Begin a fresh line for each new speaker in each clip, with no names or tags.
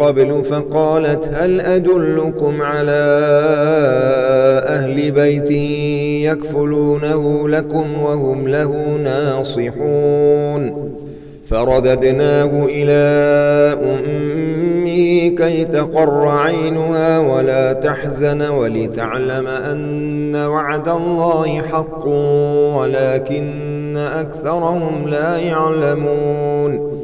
قبل فقالت هل أدلكم على أهل بيت يكفلونه لكم وهم له ناصحون فرددناه إلى أمي كي تقر عينها ولا تحزن ولتعلم أن وعد الله حق ولكن أكثرهم لا يعلمون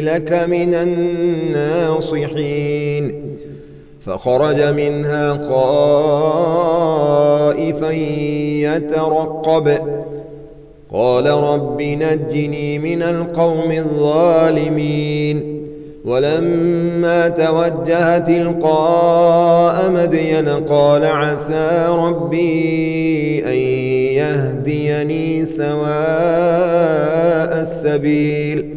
لك من الناصحين. فخرج منها قائفا يترقب. قال رب نجني من القوم الظالمين. ولما توجه تلقاء مدين قال عسى ربي أن يهديني سواء السبيل.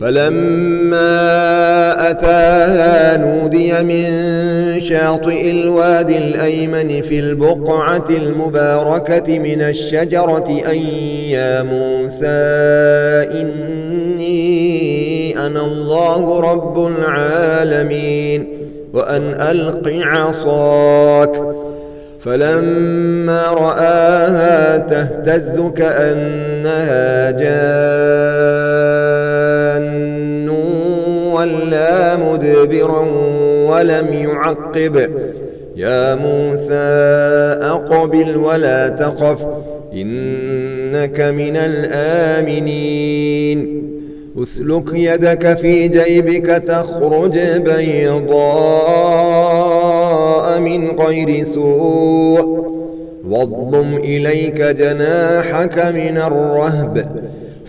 فلما أتاها نودي من شاطئ الواد الأيمن في البقعة المباركة من الشجرة أن يا موسى إني أنا الله رب العالمين وأن ألق عصاك فلما رآها تهتز كأنها جاءت مدبرا ولم يعقب. يا موسى أقبل ولا تخف إنك من الآمنين. أسلك يدك في جيبك تخرج بيضاء من غير سوء. واضم إليك جناحك من الرهب.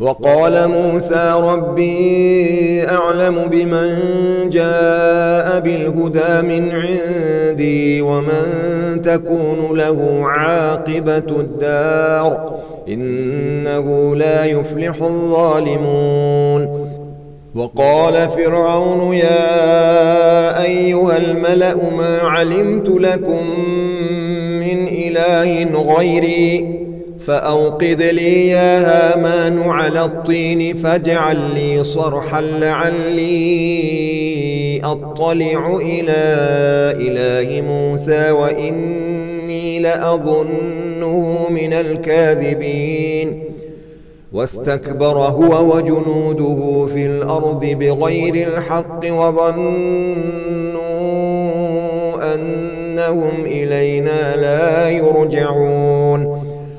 وقال موسى ربي أعلم بمن جاء بالهدى من عندي ومن تكون له عاقبة الدار إنه لا يفلح الظالمون. وقال فرعون يا أيها الملأ ما علمت لكم من إله غيري فأوقد لي يا هامان على الطين فاجعل لي صرحا لعلي أطلع إلى إله موسى وإني لأظنه من الكاذبين. واستكبر هو وجنوده في الأرض بغير الحق وظنوا أنهم إلينا لا يرجعون.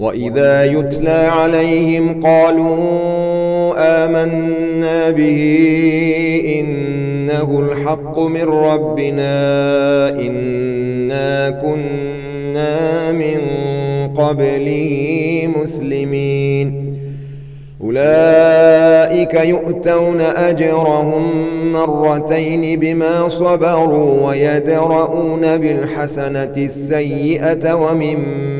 وَإِذَا يُتْلَى عَلَيْهِمْ قَالُوا آمَنَّا بِهِ إِنَّهُ الْحَقُّ مِنْ رَبِّنَا إِنَّا كُنَّا مِنْ قَبْلِهِ مُسْلِمِينَ أولئك يؤتون أجرهم مرتين بما صبروا ويدرؤون بالحسنة السيئة ومما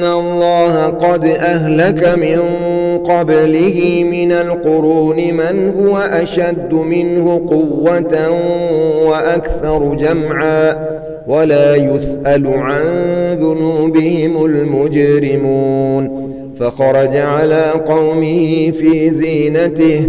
ان الله قد اهلك من قبله من القرون من هو اشد منه قوه وأكثر جمعا ولا يسال عن ذنوبهم المجرمون فخرج على قومه في زينته